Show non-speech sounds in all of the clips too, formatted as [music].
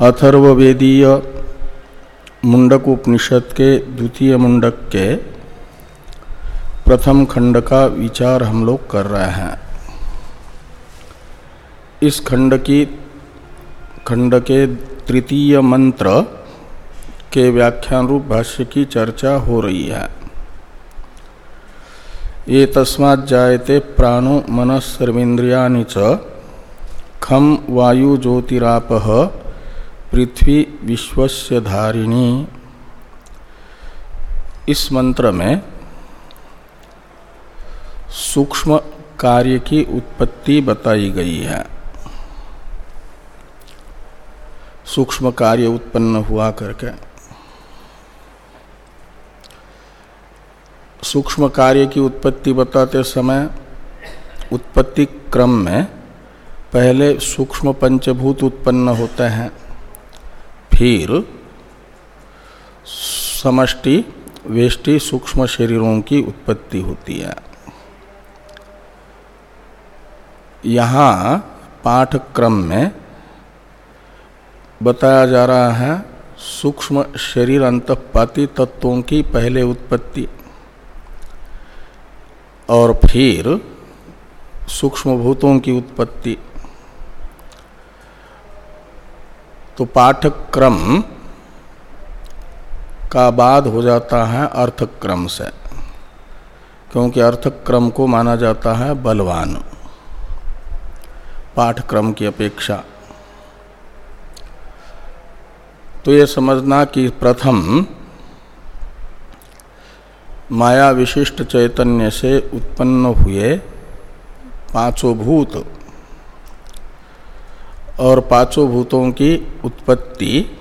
अथर्ववेदीय मुंडक उपनिषद के द्वितीय मुंडक के प्रथम खंड का विचार हम लोग कर रहे हैं। इस खंड की खंड के तृतीय मंत्र के व्याख्यान रूप भाष्य की चर्चा हो रही है। ये तस्मात् जायते प्राणो मनस्सर्वेन्द्रिया च खम वायु ज्योतिराप पृथ्वी विश्वस्य धारिणी। इस मंत्र में सूक्ष्म कार्य की उत्पत्ति बताई गई है। सूक्ष्म कार्य उत्पन्न हुआ करके। सूक्ष्म कार्य की उत्पत्ति बताते समय उत्पत्ति क्रम में पहले सूक्ष्म पंचभूत उत्पन्न होते हैं। फिर समष्टि, वेष्टि, सूक्ष्म शरीरों की उत्पत्ति होती है। यहाँ पाठक्रम में बताया जा रहा है सूक्ष्म शरीर अंतपाती तत्वों की पहले उत्पत्ति और फिर सूक्ष्म भूतों की उत्पत्ति। तो पाठक्रम का बाद हो जाता है अर्थक्रम से, क्योंकि अर्थक्रम को माना जाता है बलवान पाठक्रम की अपेक्षा। तो ये समझना कि प्रथम माया विशिष्ट चैतन्य से उत्पन्न हुए पाँचों भूत और पाँचों भूतों की उत्पत्ति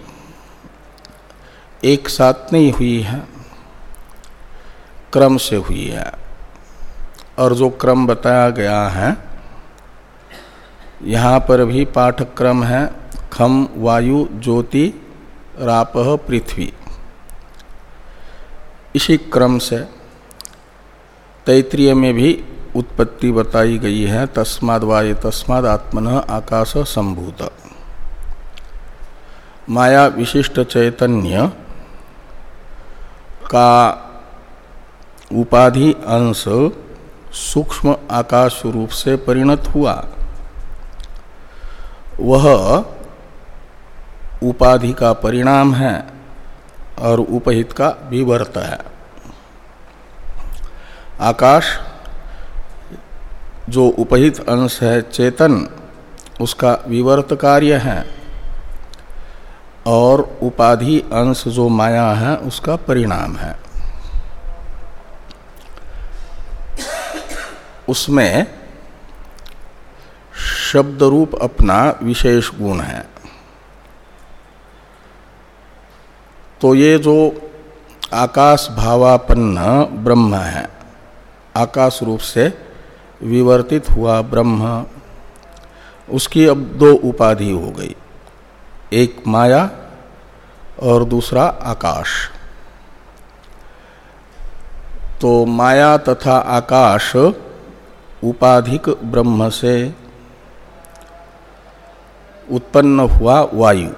एक साथ नहीं हुई है, क्रम से हुई है। और जो क्रम बताया गया है, यहाँ पर भी पाठक्रम है, खम, वायु, ज्योति, राप, पृथ्वी। इसी क्रम से तैतृय में भी उत्पत्ति बताई गई है, तस्माद वाय तस्माद आत्मन आकाश संभूत। माया विशिष्ट चैतन्य का उपाधि अंश सूक्ष्म आकाश रूप से परिणत हुआ। वह उपाधि का परिणाम है और उपहित का विवर्त है। आकाश जो उपहित अंश है चेतन, उसका विवर्त कार्य है। और उपाधि अंश जो माया है, उसका परिणाम है। उसमें शब्द रूप अपना विशेष गुण है। तो ये जो आकाश भावापन्न ब्रह्म है, आकाश रूप से विवर्तित हुआ ब्रह्म। उसकी अब दो उपाधि हो गई। एक माया और दूसरा आकाश। तो माया तथा आकाश उपाधिक ब्रह्म से उत्पन्न हुआ वायु।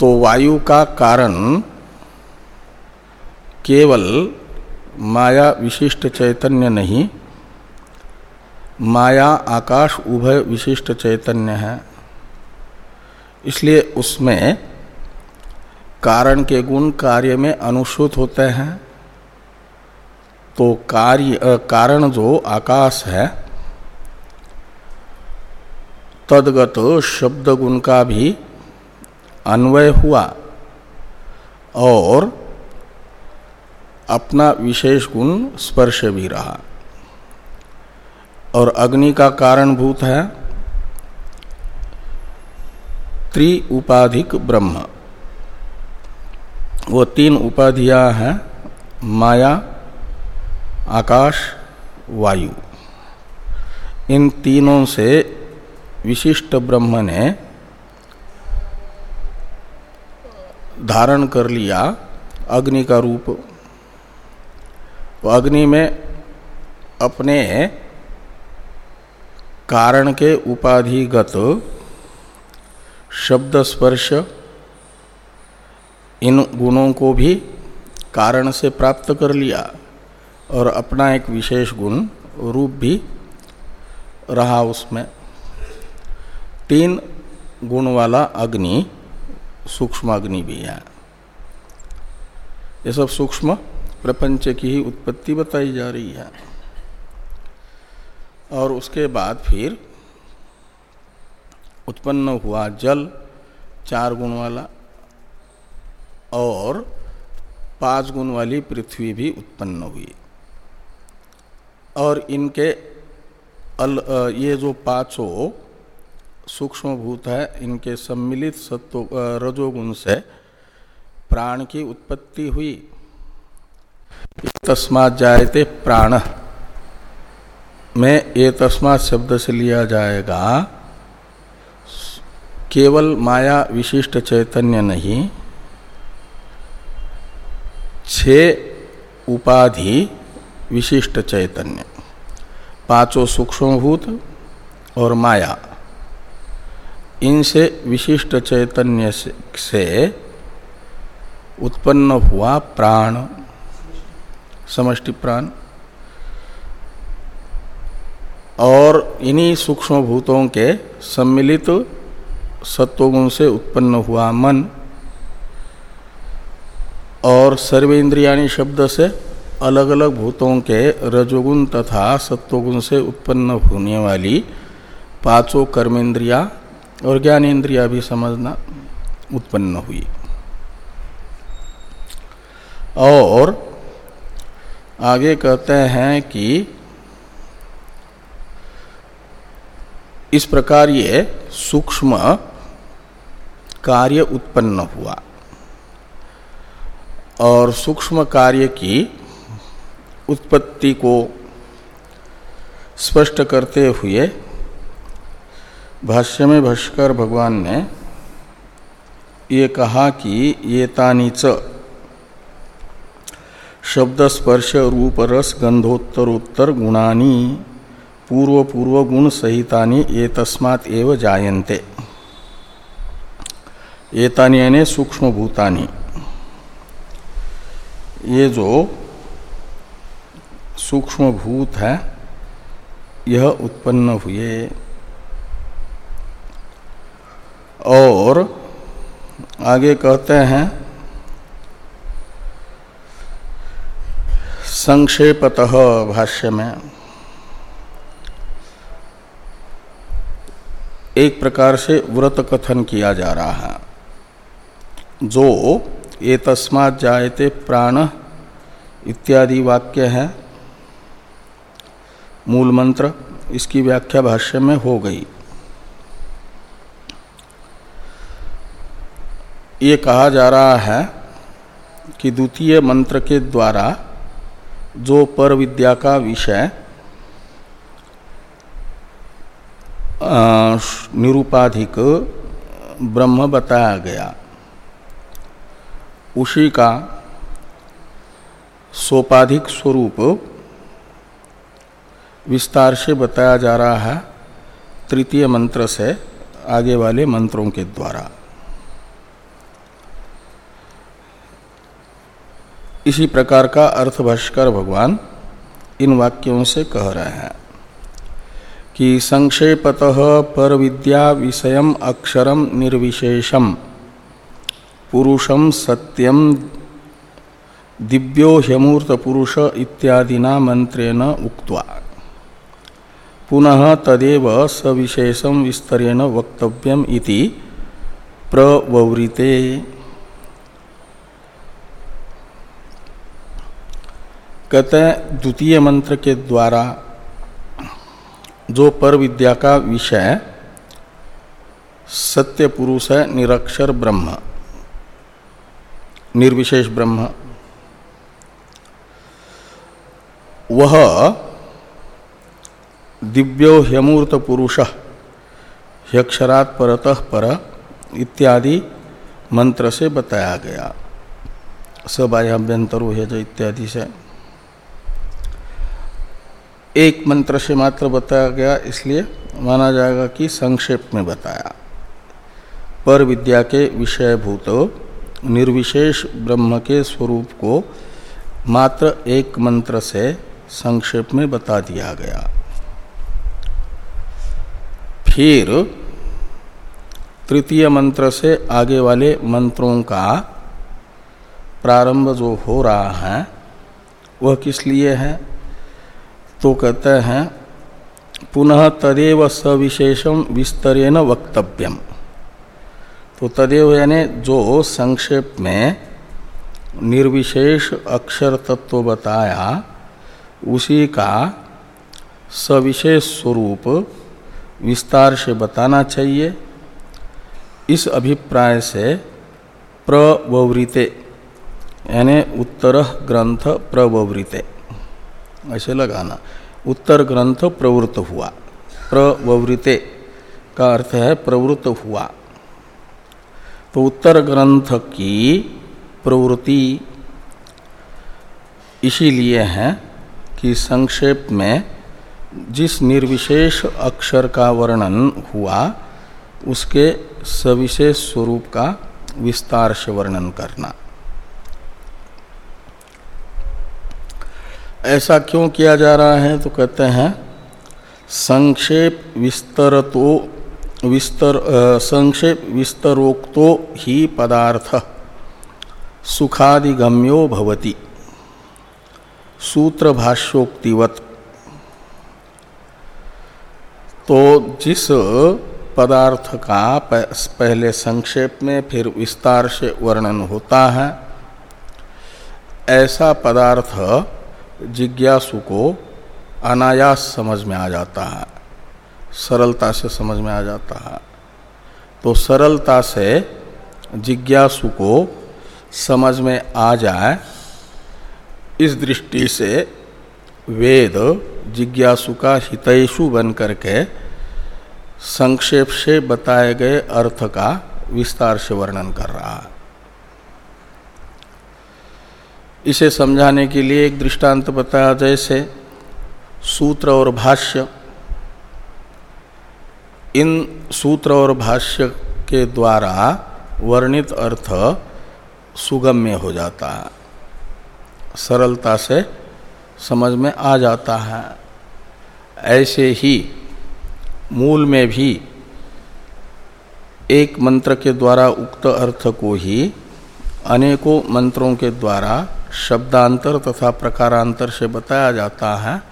तो वायु का कारण केवल माया विशिष्ट चैतन्य नहीं, माया आकाश उभय विशिष्ट चैतन्य है। इसलिए उसमें कारण के गुण कार्य में अनुसूत होते हैं। तो कार्य कारण जो आकाश है, तदगत शब्द गुण का भी अन्वय हुआ और अपना विशेष गुण स्पर्श भी रहा। और अग्नि का कारणभूत है त्रि उपाधिक ब्रह्म। वो तीन उपाधियाँ हैं, माया, आकाश, वायु। इन तीनों से विशिष्ट ब्रह्म ने धारण कर लिया अग्नि का रूप। तो अग्नि में अपने कारण के उपाधिगत शब्द स्पर्श इन गुणों को भी कारण से प्राप्त कर लिया और अपना एक विशेष गुण रूप भी रहा उसमें। तीन गुण वाला अग्नि, सूक्ष्म अग्नि भी है। ये सब सूक्ष्म प्रपंच की ही उत्पत्ति बताई जा रही है। और उसके बाद फिर उत्पन्न हुआ जल, चार गुण वाला, और पाँच गुण वाली पृथ्वी भी उत्पन्न हुई। और इनके अल ये जो पाँचों सूक्ष्म भूत है, इनके सम्मिलित सत्व रजोगुण से प्राण की उत्पत्ति हुई। तस्मात जायते प्राण। में ये तस्मात शब्द से लिया जाएगा, केवल माया विशिष्ट चैतन्य नहीं छ उपाधि विशिष्ट चैतन्य, पाँचों सूक्ष्मभूत और माया। इनसे विशिष्ट चैतन्य से उत्पन्न हुआ प्राण। समष्टि प्राण। और इन्हीं सूक्ष्म भूतों के सम्मिलित सत्वगुण से उत्पन्न हुआ मन। और सर्वेन्द्रियाणी शब्द से अलग अलग भूतों के रजोगुण तथा सत्वगुण से उत्पन्न होने वाली पाँचों कर्मेंद्रिया और ज्ञानेन्द्रिया भी समझना उत्पन्न हुई। और आगे कहते हैं कि इस प्रकार ये सूक्ष्म कार्य उत्पन्न हुआ। और सूक्ष्म कार्य की उत्पत्ति को स्पष्ट करते हुए भाष्य में भाष्कर भगवान ने ये कहा कि ये तानीच शब्द स्पर्श रूप रस गंधोत्तरोत्तर गुणानी पूर्व पूर्व गुण सहितानी ये तस्मात् एव जायन्ते। एतानी यानी सूक्ष्म भूतानी ये जो सूक्ष्म भूत है, यह उत्पन्न हुए। और आगे कहते हैं संक्षेपत भाष्य में एक प्रकार से व्रत कथन किया जा रहा है। जो ये तस्मात जायते प्राण इत्यादि वाक्य है, मूल मंत्र इसकी व्याख्या भाष्य में हो गई। ये कहा जा रहा है कि द्वितीय मंत्र के द्वारा जो पर विद्या का विषय निरूपाधिक ब्रह्म बताया गया। उसी का सोपाधिक स्वरूप विस्तार से बताया जा रहा है तृतीय मंत्र से आगे वाले मंत्रों के द्वारा। इसी प्रकार का अर्थ भाष्कर भगवान इन वाक्यों से कह रहे हैं कि संक्षेपत पर विद्या विषय अक्षरम निर्विशेषम पुरुषम सत्यम दिव्यो ह्यमूर्त पुरुष इत्यादिना मंत्रेण उक्त्वा। पुनः तदेव सविशेषम विस्तरेण वक्तव्यम इति प्रवृते कहते हैं, द्वितीय मंत्र के द्वारा जो पर विद्या का विषय सत्य पुरुष है, निरक्षर ब्रह्म, निर्विशेष ब्रह्म। वह दिव्यो ह्यमूर्त पुरुष, ह्यक्षरात परतः पर इत्यादि मंत्र से बताया गया। सबाह्याभ्यंतरो है इत्यादि से। एक मंत्र से मात्र बताया गया, इसलिए माना जाएगा कि संक्षेप में बताया। पर विद्या के विषयभूत निर्विशेष ब्रह्म के स्वरूप को मात्र एक मंत्र से संक्षेप में बता दिया गया। फिर तृतीय मंत्र से आगे वाले मंत्रों का प्रारंभ जो हो रहा है, वह किस लिए है? तो कहते हैं, पुनः तदेव सविशेषम विस्तरेण वक्तव्यम। तो तदेव यानी जो संक्षेप में निर्विशेष अक्षर तत्व बताया, उसी का सविशेष स्वरूप विस्तार से बताना चाहिए। इस अभिप्राय से प्रवृते यानी उत्तर ग्रंथ प्रवृते ऐसे लगाना। उत्तर ग्रंथ प्रवृत्त हुआ। प्रवृत्ते का अर्थ है प्रवृत्त हुआ। तो उत्तर ग्रंथ की प्रवृत्ति इसीलिए है कि संक्षेप में जिस निर्विशेष अक्षर का वर्णन हुआ, उसके सविशेष स्वरूप का विस्तार से वर्णन करना। ऐसा क्यों किया जा रहा है? तो कहते हैं, संक्षेप विस्तर तो विस्तर संक्षेप विस्तरोक्तो ही पदार्थ, सुखादिगम्यो भवति। सूत्र भाष्योक्तिवत तो जिस पदार्थ का पहले संक्षेप में फिर विस्तार से वर्णन होता है, ऐसा पदार्थ जिज्ञासु को अनायास समझ में आ जाता है। सरलता से समझ में आ जाता है। तो सरलता से जिज्ञासु को समझ में आ जाए, इस दृष्टि से वेद जिज्ञासु का हितैषु बन करके संक्षेप से बताए गए अर्थ का विस्तार से वर्णन कर रहा है। इसे समझाने के लिए एक दृष्टांत बताया जैसे सूत्र और भाष्य। इन सूत्र और भाष्य के द्वारा वर्णित अर्थ सुगम्य हो जाता है। सरलता से समझ में आ जाता है। ऐसे ही मूल में भी एक मंत्र के द्वारा उक्त अर्थ को ही अनेकों मंत्रों के द्वारा शब्दांतर तथा प्रकारांतर से बताया जाता है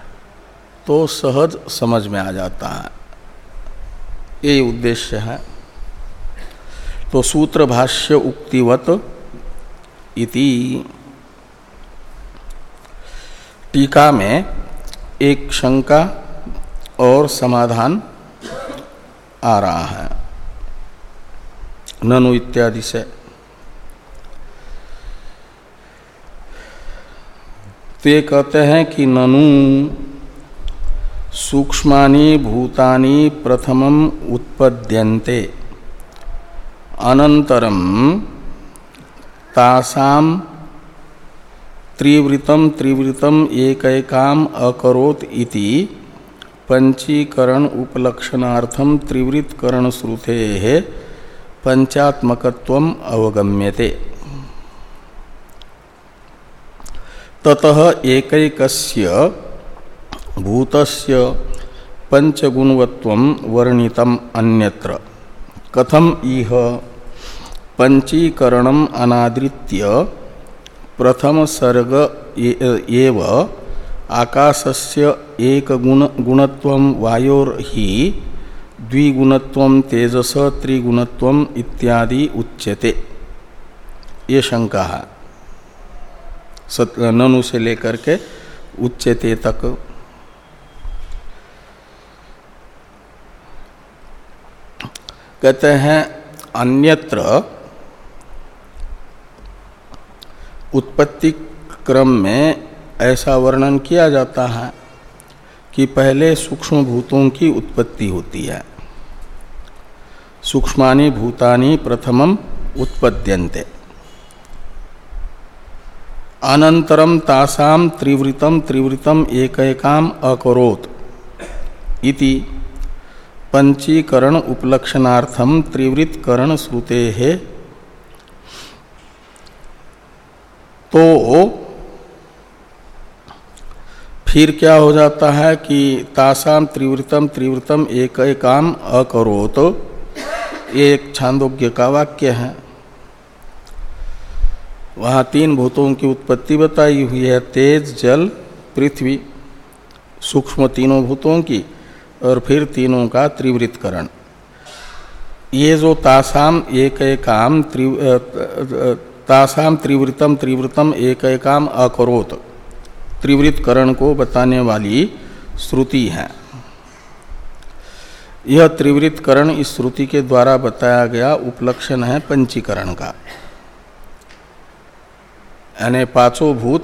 तो सहज समझ में आ जाता है। यही उद्देश्य है। तो सूत्र भाष्य उक्तिवत इति। टीका में एक शंका और समाधान आ रहा है। ननु इत्यादि से। तो ये कहते हैं कि ननु सूक्ष्मानि भूतानि प्रथमम उत्पद्यन्ते। अनंतरम तासाम त्रिवृतम त्रिवृतम एक एकाम अकरोत इति पंचीकरण उपलक्षणार्थम त्रिवृतकरण श्रुते पंचात्मकत्व अवगम्यते। ततः एकैकस्य भूतस्य पंचगुणवत्व वर्णितम अन्यत्र। कथम इह? पंचीकरणम अनादृत्य प्रथम सर्ग एव आकाशस्य एक गुण गुणत्व वायोर ही द्विगुणत्व तेजस त्रिगुणत्व इत्यादि उच्यते। ये शंका है ननु से लेकर के उच्चते तक। कहते हैं, अन्यत्र उत्पत्ति क्रम में ऐसा वर्णन किया जाता है कि पहले सूक्ष्म भूतों की उत्पत्ति होती है। सूक्ष्मानि भूतानी प्रथमम उत्पद्यन्ते। अनंतरम तासाम त्रिवृतम त्रिवृतम एक एकाम अकरोत इति पंचीकरण उपलक्षणार्थम त्रिवृत करण श्रुते है तो फिर क्या हो जाता है कि तासाम त्रिवृतम त्रिवृतम एक काम अकरो तो एक छांदोग्य का वाक्य है। वहाँ तीन भूतों की उत्पत्ति बताई हुई है, तेज, जल, पृथ्वी, सूक्ष्म तीनों भूतों की और फिर तीनों का त्रिवृतकरण ये जो तासाम एक काम तासाम त्रिवृतम त्रिवृतम एक काम अकरोत त्रिवृतकरण को बताने वाली श्रुति है। यह त्रिवृतकरण इस श्रुति के द्वारा बताया गया उपलक्षण है पंचीकरण का। यानी पाँचों भूत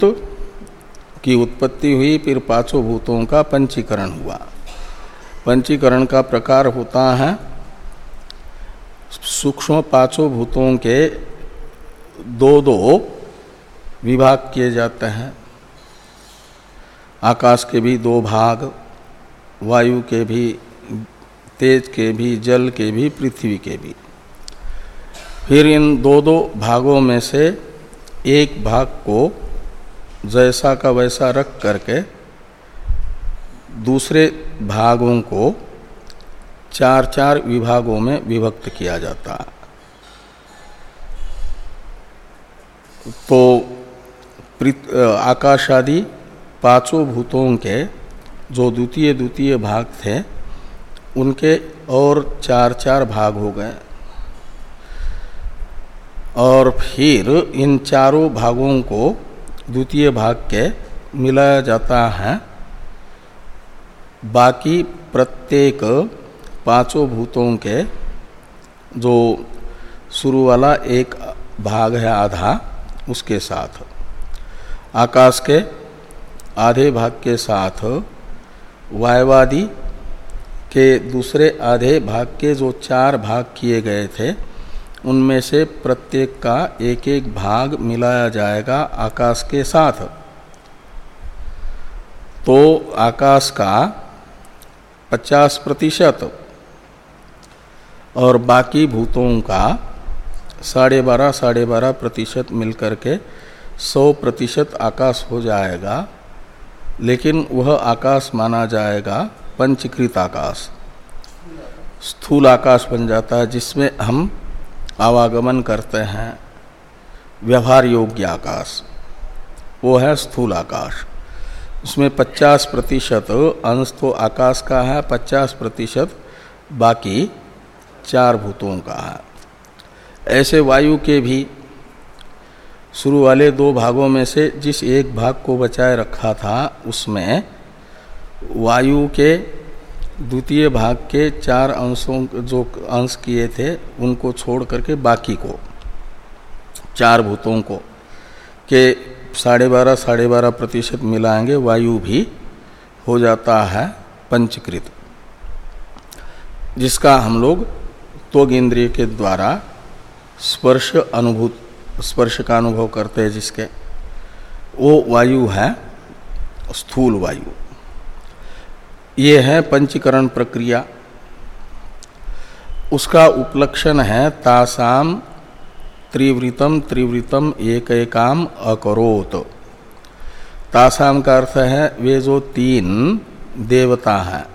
की उत्पत्ति हुई, फिर पाँचों भूतों का पंचीकरण हुआ। पंचीकरण का प्रकार होता है, सूक्ष्म पाँचों भूतों के दो दो विभाग किए जाते हैं। आकाश के भी दो भाग, वायु के भी, तेज के भी, जल के भी, पृथ्वी के भी। फिर इन दो दो भागों में से एक भाग को जैसा का वैसा रख करके दूसरे भागों को चार चार विभागों में विभक्त किया जाता। तो आकाश आदि पाँचों भूतों के जो द्वितीय द्वितीय भाग थे, उनके और चार चार भाग हो गए। और फिर इन चारों भागों को द्वितीय भाग के मिलाया जाता है। बाकी प्रत्येक पाँचों भूतों के जो शुरू वाला एक भाग है आधा, उसके साथ। आकाश के आधे भाग के साथ, वायवादी के दूसरे आधे भाग के जो चार भाग किए गए थे उनमें से प्रत्येक का एक एक भाग मिलाया जाएगा आकाश के साथ। तो आकाश का 50 प्रतिशत और बाकी भूतों का साढ़े बारह साढ़े बारह प्रतिशत मिलकर के सौ प्रतिशत आकाश हो जाएगा, लेकिन वह आकाश माना जाएगा पंचकृत आकाश। स्थूल आकाश बन जाता है, जिसमें हम आवागमन करते हैं। व्यवहार योग्य आकाश। वो है स्थूल आकाश। उसमें 50 प्रतिशत अंश तो आकाश का है 50 प्रतिशत बाकी चार भूतों का है। ऐसे वायु के भी शुरू वाले दो भागों में से जिस एक भाग को बचाए रखा था, उसमें वायु के द्वितीय भाग के चार अंशों जो अंश किए थे, उनको छोड़ करके बाकी को, चार भूतों को, के साढ़े बारह साढ़े बारह प्रतिशत मिलाएँगे, वायु भी हो जाता है पंचकृत, जिसका हम लोग त्वग इंद्रिय के द्वारा स्पर्श अनुभूत, स्पर्श का अनुभव करते हैं जिसके, वो वायु है स्थूल वायु। ये है पंचीकरण प्रक्रिया। उसका उपलक्षण है तासाम त्रिवृतम त्रिवृतम एक एकाम अकरोत। तासाम का अर्थ है वे जो तीन देवता हैं।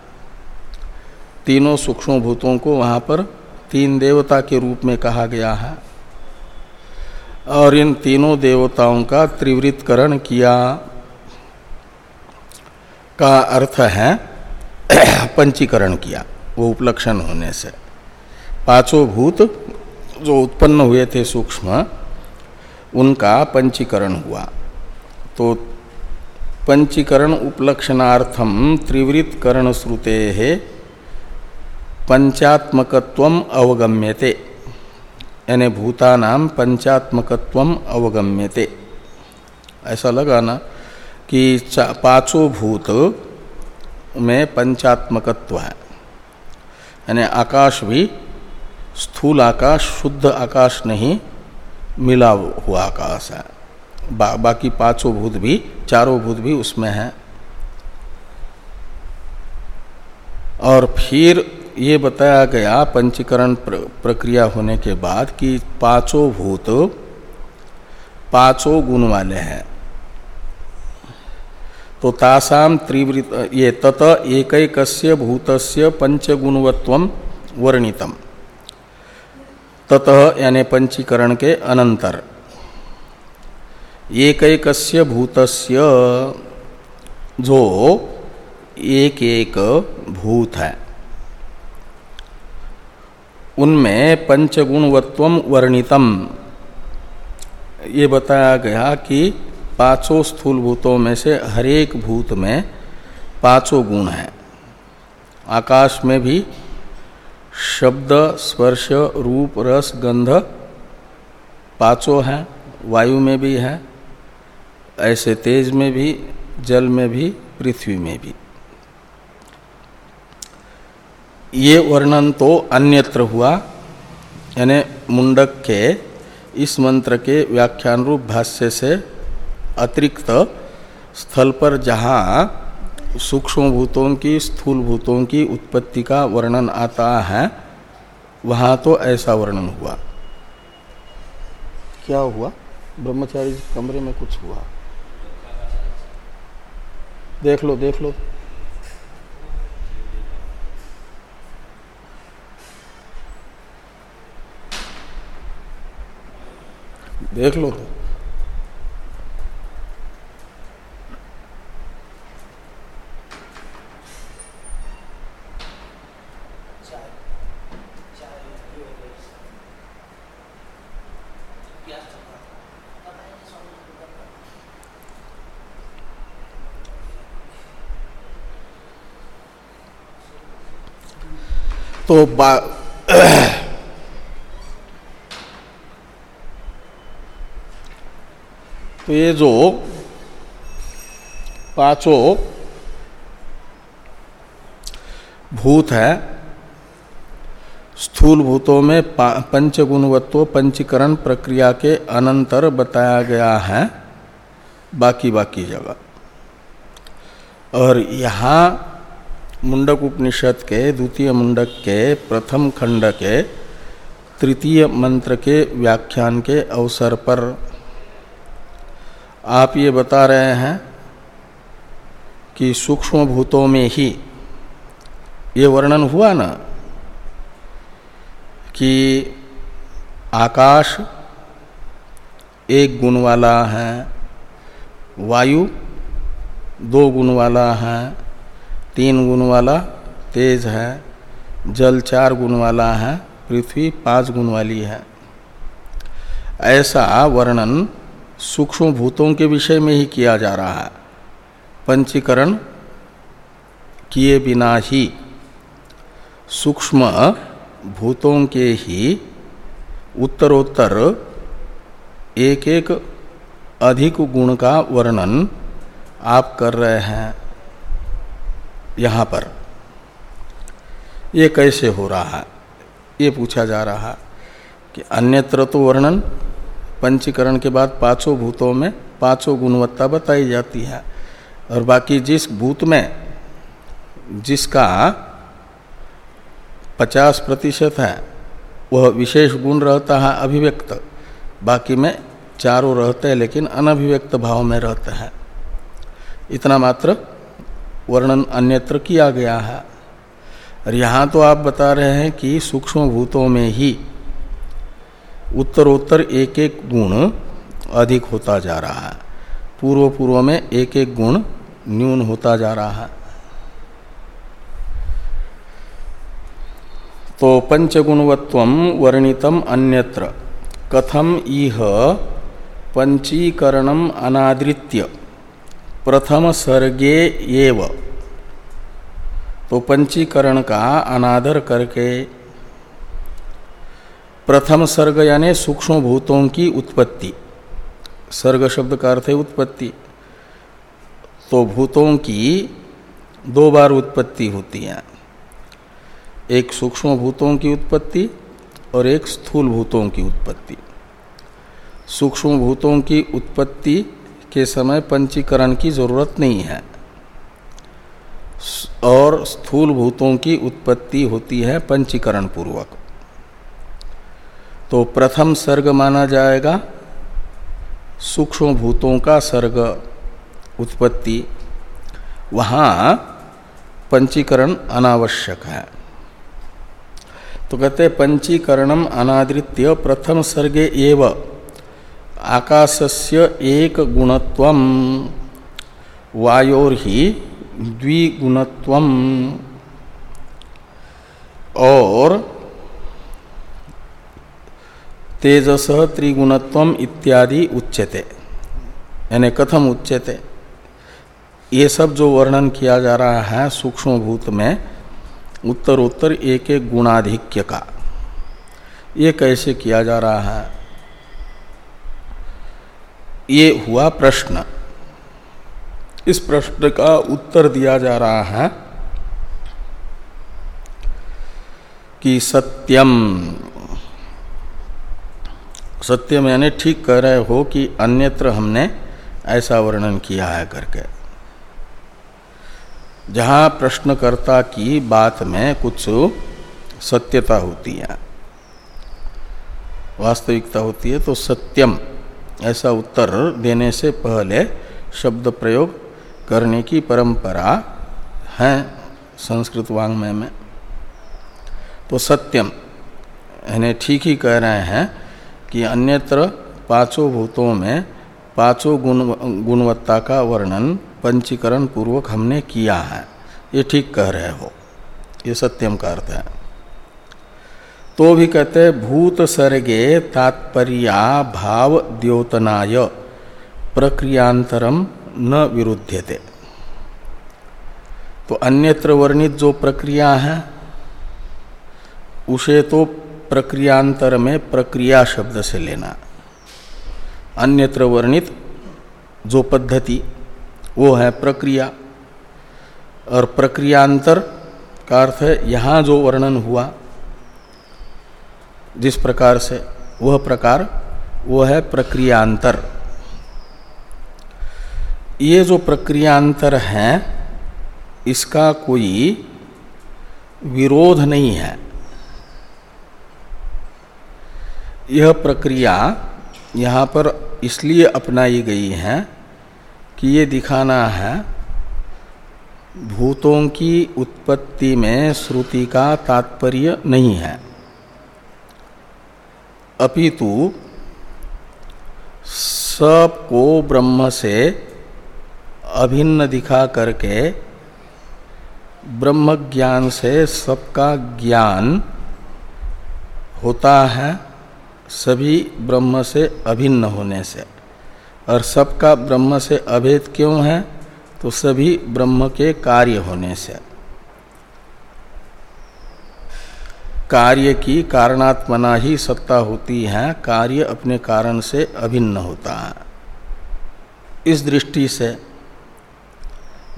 तीनों सूक्ष्म भूतों को वहाँ पर तीन देवता के रूप में कहा गया है। और इन तीनों देवताओं का त्रिवृतकरण किया का अर्थ है [clears throat] पंचीकरण किया, वो उपलक्षण होने से। पाँचों भूत जो उत्पन्न हुए थे सूक्ष्म, उनका पंचीकरण हुआ। तो पंचीकरण उपलक्षणार्थम त्रिवृतकरण श्रुते है पंचात्मकत्व अवगम्यते। यानी भूतानाम पंचात्मकत्व अवगम्यते। ऐसा लगा ना कि पाँचों भूत में पंचात्मकत्व है। यानी आकाश भी स्थूल आकाश शुद्ध आकाश नहीं मिला हुआ आकाश है। बा, बाकी पाँचों भूत भी चारों भूत भी उसमें हैं। और फिर ये बताया गया पंचीकरण प्रक्रिया होने के बाद कि पाँचों भूत पाँचों गुण वाले हैं। तो तासाम त्रिवृत, ये तत एक भूतस्य पंचगुणवत्व वर्णितम। ततः यानी पंचीकरण के अनंतर। एक भूतस्य जो एक एक भूत है, उनमें पंचगुणवत्व वर्णितम। ये बताया गया कि पाँचों स्थूल भूतों में से हरेक भूत में पाँचों गुण हैं। आकाश में भी शब्द, स्पर्श, रूप, रस, गंध पाँचों हैं। वायु में भी है। ऐसे तेज में भी, जल में भी, पृथ्वी में भी। ये वर्णन तो अन्यत्र हुआ, यानी मुंडक के इस मंत्र के व्याख्यान रूप भाष्य से अतिरिक्त स्थल पर जहाँ सूक्ष्म भूतों की स्थूल भूतों की उत्पत्ति का वर्णन आता है, वहाँ तो ऐसा वर्णन हुआ। क्या हुआ? ब्रह्मचारी जी, कमरे में कुछ हुआ। देख लो देख लो। देख लो तो। तो [coughs] तो ये जो पाँचों भूत है, स्थूल भूतों में पंचगुणवत्व, पंचीकरण प्रक्रिया के अनंतर बताया गया है बाकी बाकी जगह। और यहाँ मुंडक उपनिषद के, द्वितीय मुंडक के, प्रथम खंड के, तृतीय मंत्र के व्याख्यान के अवसर पर आप ये बता रहे हैं कि सूक्ष्म भूतों में ही ये वर्णन हुआ ना कि आकाश एक गुण वाला है, वायु दो गुण वाला है तीन गुण वाला तेज है, जल चार गुण वाला है, पृथ्वी पाँच गुण वाली है। ऐसा वर्णन सूक्ष्म भूतों के विषय में ही किया जा रहा है। पंचीकरण किए बिना ही सूक्ष्म भूतों के ही उत्तरोत्तर एक एक अधिक गुण का वर्णन आप कर रहे हैं। यहाँ पर। ये कैसे हो रहा है? ये पूछा जा रहा है कि अन्यत्र तो वर्णन पंचीकरण के बाद पाँचों भूतों में पाँचों गुणवत्ता बताई जाती है। और बाकी जिस भूत में जिसका पचास प्रतिशत है, वह विशेष गुण रहता है अभिव्यक्त। बाकी में चारों रहते हैं, लेकिन अनभिव्यक्त भाव में रहते हैं। इतना मात्र वर्णन अन्यत्र किया गया है। और यहाँ तो आप बता रहे हैं कि सूक्ष्म भूतों में ही उत्तरोत्तर एक एक गुण अधिक होता जा रहा है। पूर्व पूर्व में एक एक गुण न्यून होता जा रहा है। तो पंचगुणवत्व वर्णितम अन्यत्र। कथम इह पंचीकरणम अनादृत्य। प्रथम सर्गे एव। तो पंचीकरण का अनादर करके प्रथम सर्ग यानी सूक्ष्म भूतों की उत्पत्ति। सर्ग शब्द का अर्थ है उत्पत्ति। तो भूतों की दो बार उत्पत्ति होती है। एक सूक्ष्म भूतों की उत्पत्ति और एक स्थूल भूतों की उत्पत्ति। सूक्ष्म भूतों की उत्पत्ति के समय पंचीकरण की ज़रूरत नहीं है। और स्थूल भूतों की उत्पत्ति होती है पंचीकरण पूर्वक। तो प्रथम सर्ग माना जाएगा। सूक्ष्म भूतों का सर्ग उत्पत्ति। वहाँ पंचीकरण अनावश्यक है। तो कहते पंचीकरणम अनादृत्य प्रथम सर्गे एव। आकाशस्य एक गुणत्व वायोर ही द्विगुणत्व और तेजस त्रिगुणत्व इत्यादि उच्यते। यानी कथम उच्यते? ये सब जो वर्णन किया जा रहा है सूक्ष्म भूत में, उत्तरोत्तर एक एक गुणाधिक्य का। ये कैसे किया जा रहा है? ये हुआ प्रश्न। इस प्रश्न का उत्तर दिया जा रहा है कि सत्यम सत्यम यानी ठीक कह रहे हो कि अन्यत्र हमने ऐसा वर्णन किया है करके। जहाँ प्रश्नकर्ता की बात में कुछ सत्यता होती है, वास्तविकता होती है तो सत्यम ऐसा उत्तर देने से पहले शब्द प्रयोग करने की परंपरा है संस्कृत वांग्मय में। तो सत्यम, यानी ठीक ही कह रहे हैं कि अन्यत्र पाँचों भूतों में पाँचों गुण, गुणवत्ता का वर्णन पंचीकरण पूर्वक हमने किया है। ये ठीक कह रहे हो। ये सत्यम का अर्थ है। तो भी कहते भूत सर्गे तात्पर्या भाव द्योतनाय, प्रक्रियांतरम न विरुद्धते तो अन्यत्र वर्णित जो प्रक्रिया है, उसे तो प्रक्रियांतर में प्रक्रिया शब्द से लेना। अन्यत्र वर्णित जो पद्धति, वो है प्रक्रिया। और प्रक्रियांतर का अर्थ है, यहाँ जो वर्णन हुआ जिस प्रकार से वह प्रकार, वो है प्रक्रियांतर। ये जो प्रक्रियांतर है, इसका कोई विरोध नहीं है। यह प्रक्रिया यहाँ पर इसलिए अपनाई गई है कि ये दिखाना है, भूतों की उत्पत्ति में श्रुति का तात्पर्य नहीं है। अपितु सबको ब्रह्म से अभिन्न दिखा करके ब्रह्म ज्ञान से सबका ज्ञान होता है, सभी ब्रह्म से अभिन्न होने से। और सबका ब्रह्म से अभेद क्यों है? तो सभी ब्रह्म के कार्य होने से। कार्य की कारणात्मना ही सत्ता होती है, कार्य अपने कारण से अभिन्न होता है। इस दृष्टि से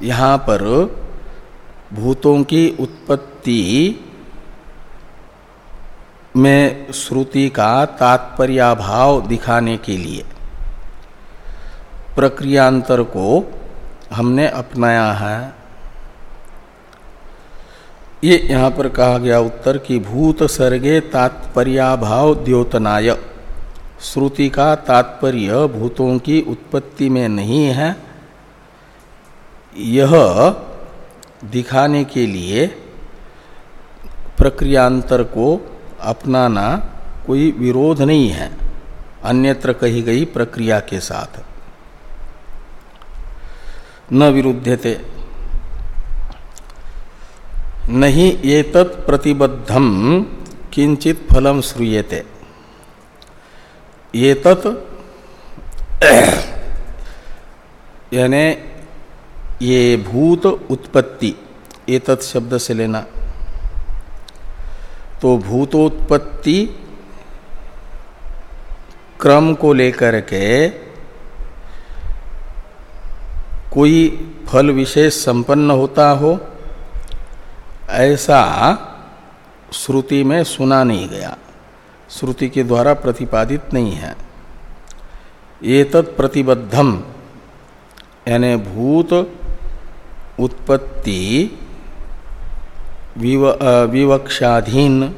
यहाँ पर भूतों की उत्पत्ति में श्रुति का तात्पर्याभाव दिखाने के लिए प्रक्रियांतर को हमने अपनाया है। ये यहाँ पर कहा गया उत्तर कि भूत सर्गे तात्पर्याभाव द्योतनाय। श्रुति का तात्पर्य भूतों की उत्पत्ति में नहीं है। यह दिखाने के लिए प्रक्रियांतर को अपनाना कोई विरोध नहीं है, अन्यत्र कही गई प्रक्रिया के साथ। न विरुद्धते नहीं ये प्रतिबद्धम किंचित फलम श्रूयते। ये तत् यानी ये भूत उत्पत्ति ये तत् शब्द से लेना। तो भूतोत्पत्ति क्रम को लेकर के कोई फल विशेष संपन्न होता हो ऐसा श्रुति में सुना नहीं गया। श्रुति के द्वारा प्रतिपादित नहीं है। ये प्रतिबद्धम यानी भूत उत्पत्ति विव, विवक्षाधीन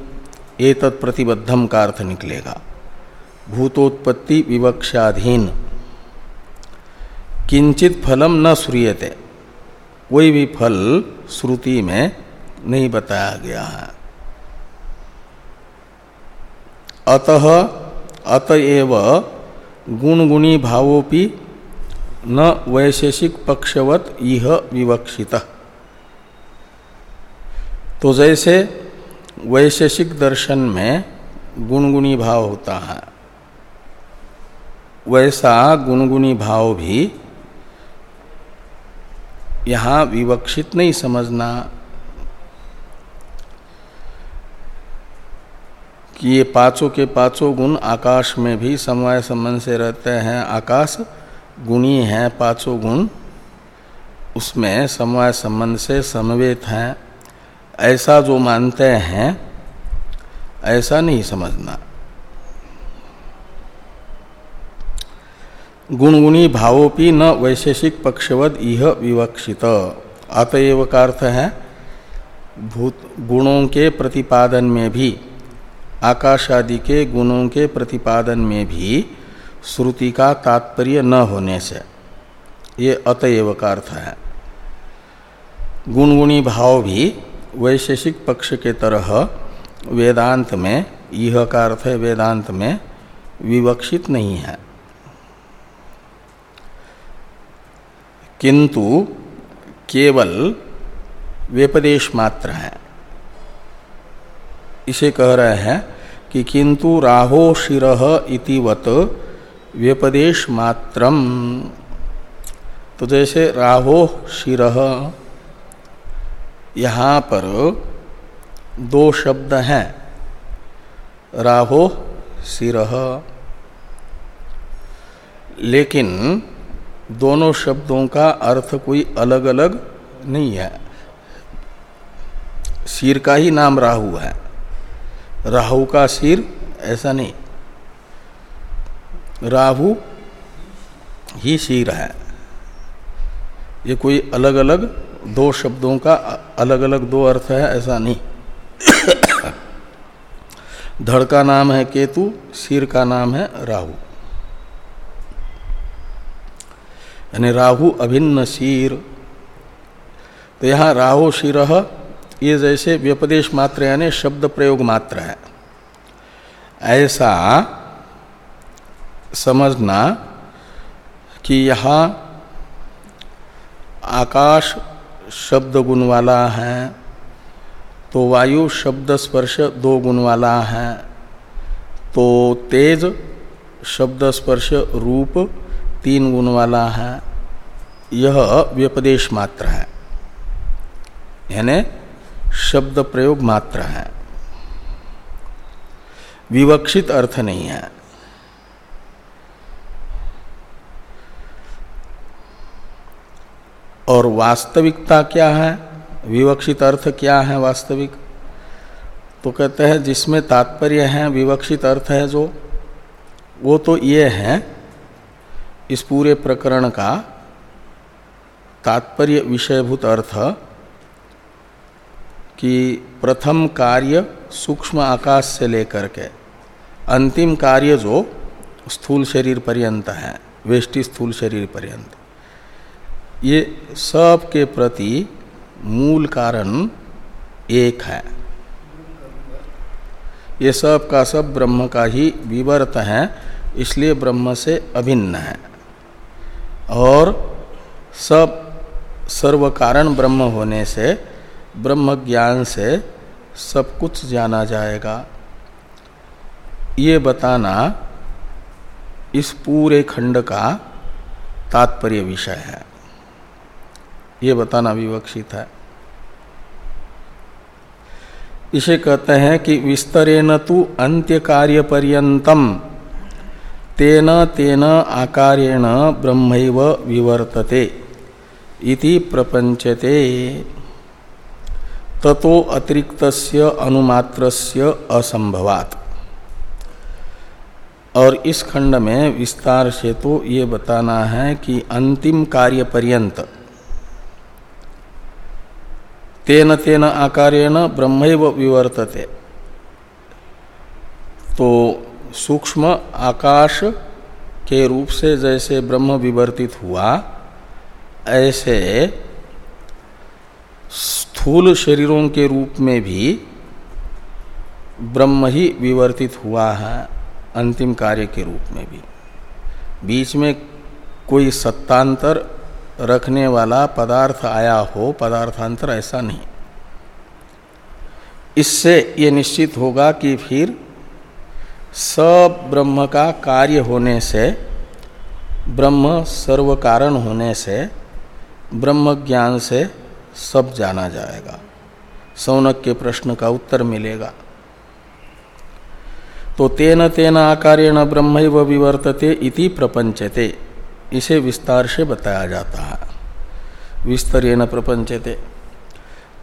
एतत् प्रतिबद्धम का अर्थ निकलेगा। भूतोत्पत्ति विवक्षाधीन। किंचित फलम न श्रूयते कोई भी फल श्रुति में नहीं बताया गया है। अतः, अतएव गुणगुणी भावोपि न वैशेषिक पक्षवत यह विवक्षित। तो जैसे वैशेषिक दर्शन में गुणगुणी भाव होता है, वैसा गुणगुणी भाव भी यहाँ विवक्षित नहीं समझना कि ये पाँचों के पाँचों गुण आकाश में भी समवाय संबंध से रहते हैं। आकाश गुणी है, पाँचों गुण उसमें समवाय संबंध से समवेत हैं। ऐसा जो मानते हैं, ऐसा नहीं समझना। गुणगुणी भावोपि न वैशेषिक पक्षवद यह विवक्षित। अतएव का अर्थ है, भूत गुणों के प्रतिपादन में भी आकाश आदि के गुणों के प्रतिपादन में भी श्रुति का तात्पर्य न होने से। ये अतएव का अर्थ है। गुणगुणी भाव भी वैशेषिक पक्ष के तरह वेदांत में यह का अर्थ है वेदांत में विवक्षित नहीं है। किंतु केवल व्यपदेश मात्र है। इसे कह रहे हैं कि किंतु राहो शिर इतिवत व्यपदेश मात्रम। तो जैसे राहो शिर, यहाँ पर दो शब्द हैं। राहो सिर लेकिन दोनों शब्दों का अर्थ कोई अलग अलग नहीं है। सिर का ही नाम राहु है। राहु का सिर ऐसा नहीं। राहु ही सिर है। ये कोई अलग अलग दो शब्दों का अलग अलग दो अर्थ है, ऐसा नहीं। [coughs] धड़ का नाम है केतु, सिर का नाम है राहु। यानी राहु अभिन्न शीर तो यहाँ राहु शिर ये जैसे व्यपदेश मात्र यानी शब्द प्रयोग मात्र है। ऐसा समझना कि यहाँ आकाश शब्द गुण वाला है तो वायु शब्द स्पर्श दो गुण वाला है तो तेज शब्द स्पर्श रूप तीन गुण वाला है, यह व्यपदेश मात्र है। यानी शब्द प्रयोग मात्र है। विवक्षित अर्थ नहीं है। और वास्तविकता क्या है? विवक्षित अर्थ क्या है वास्तविक? तो कहते हैं, जिसमें तात्पर्य है, विवक्षित अर्थ है जो, वो तो ये है, इस पूरे प्रकरण का तात्पर्य विषयभूत अर्थ कि प्रथम कार्य सूक्ष्म आकाश से लेकर के अंतिम कार्य जो स्थूल शरीर पर्यंत है, वेष्टि स्थूल शरीर पर्यंत, ये सब के प्रति मूल कारण एक है। ये सब का सब ब्रह्म का ही विवर्त है, इसलिए ब्रह्म से अभिन्न है। और सब सर्व कारण ब्रह्म होने से ब्रह्म ज्ञान से सब कुछ जाना जाएगा। ये बताना इस पूरे खंड का तात्पर्य विषय है। ये बताना विवक्षित है। इसे कहते हैं कि विस्तरेण तु अंत्य कार्य पर्यतम तेन तेन आकारेण ब्रह्मैव विवर्तते इति प्रपंचते। ततो अतिरिक्तस्य अनुमात्रस्य असंभवात। और इस खंड में विस्तार से तो ये बताना है कि अंतिम कार्य पर्यंत तेन तेन आकारेण ब्रह्म विवर्तते। तो सूक्ष्म आकाश के रूप से जैसे ब्रह्म विवर्तित हुआ, ऐसे स्थूल शरीरों के रूप में भी ब्रह्म ही विवर्तित हुआ है अंतिम कार्य के रूप में भी। बीच में कोई सत्तांतर रखने वाला पदार्थ आया हो, पदार्थांतर ऐसा नहीं। इससे ये निश्चित होगा कि फिर सब ब्रह्म का कार्य होने से, ब्रह्म सर्व कारण होने से, ब्रह्म ज्ञान से सब जाना जाएगा। सौनक के प्रश्न का उत्तर मिलेगा। तो तेन तेन आकारेण ब्रह्म विवर्तते इति प्रपंचते। इसे विस्तार से बताया जाता है। विस्तरेण प्रपंचते।